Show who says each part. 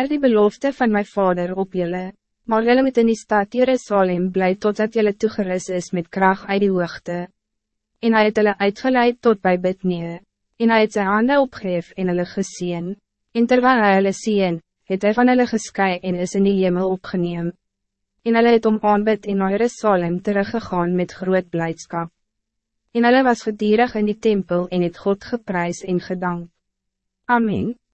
Speaker 1: Bewaar die belofte van mijn vader op jullie, maar jullie moet in die stad Jerusalem blij totdat jullie toegerust is met kracht uit die hoogte. En hij het hulle uitgeleid tot bij Bidneer, en hij het sy hande opgeef en hulle geseen, en terwijl hy hulle seen, het hy van hulle gesky en is in die hemel opgeneem. En hulle het om aanbid en na Jerusalem teruggegaan met groot blijdschap. En hulle was gedierig in die tempel en het God geprijs en gedank. Amen.